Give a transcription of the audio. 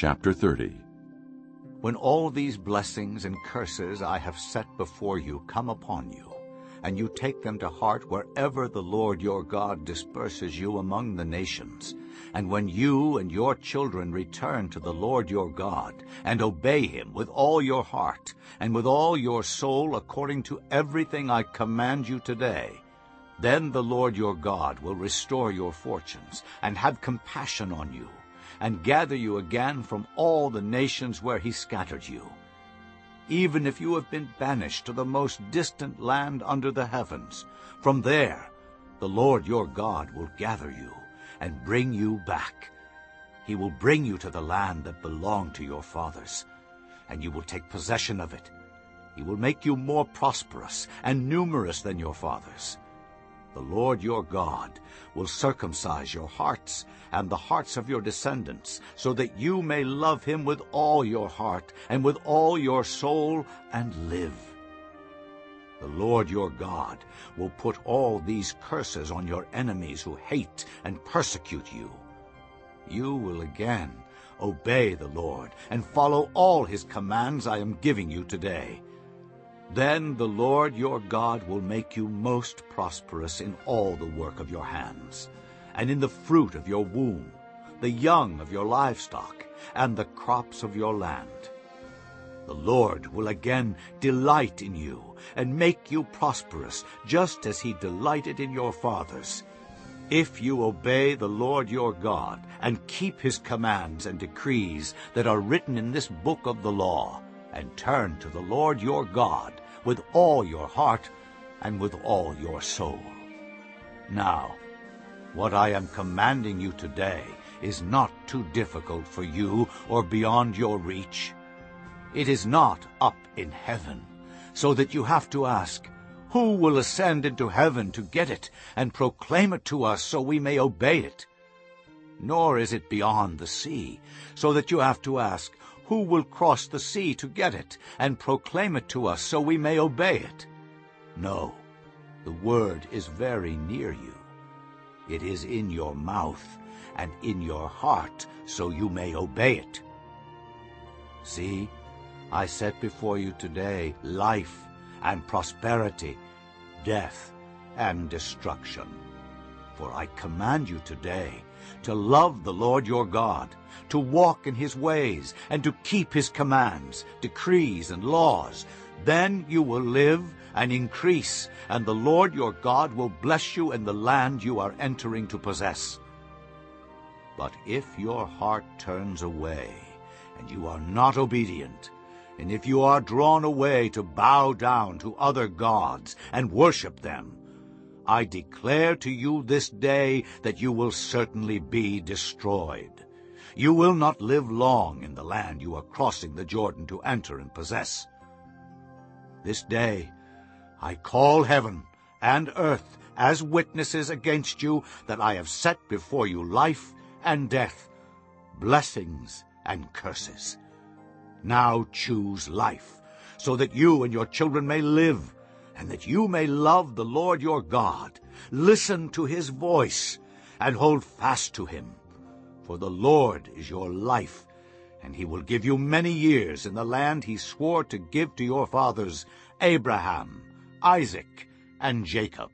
Chapter 30 When all these blessings and curses I have set before you come upon you, and you take them to heart wherever the Lord your God disperses you among the nations, and when you and your children return to the Lord your God, and obey him with all your heart, and with all your soul according to everything I command you today, then the Lord your God will restore your fortunes, and have compassion on you, and gather you again from all the nations where he scattered you. Even if you have been banished to the most distant land under the heavens, from there the Lord your God will gather you and bring you back. He will bring you to the land that belonged to your fathers, and you will take possession of it. He will make you more prosperous and numerous than your fathers. The Lord your God will circumcise your hearts and the hearts of your descendants, so that you may love him with all your heart and with all your soul and live. The Lord your God will put all these curses on your enemies who hate and persecute you. You will again obey the Lord and follow all his commands I am giving you today. Then the Lord your God will make you most prosperous in all the work of your hands, and in the fruit of your womb, the young of your livestock, and the crops of your land. The Lord will again delight in you, and make you prosperous, just as he delighted in your fathers, if you obey the Lord your God, and keep his commands and decrees that are written in this book of the law, and turn to the Lord your God with all your heart and with all your soul. Now, what I am commanding you today is not too difficult for you or beyond your reach. It is not up in heaven, so that you have to ask, Who will ascend into heaven to get it and proclaim it to us so we may obey it? Nor is it beyond the sea, so that you have to ask, who will cross the sea to get it and proclaim it to us so we may obey it? No, the word is very near you. It is in your mouth and in your heart so you may obey it. See, I set before you today life and prosperity, death and destruction. For I command you today to love the Lord your God, to walk in his ways, and to keep his commands, decrees, and laws. Then you will live and increase, and the Lord your God will bless you in the land you are entering to possess. But if your heart turns away, and you are not obedient, and if you are drawn away to bow down to other gods and worship them, I declare to you this day that you will certainly be destroyed. You will not live long in the land you are crossing the Jordan to enter and possess. This day I call heaven and earth as witnesses against you that I have set before you life and death, blessings and curses. Now choose life, so that you and your children may live, and that you may love the Lord your God, listen to his voice, and hold fast to him. For the Lord is your life, and he will give you many years in the land he swore to give to your fathers, Abraham, Isaac, and Jacob.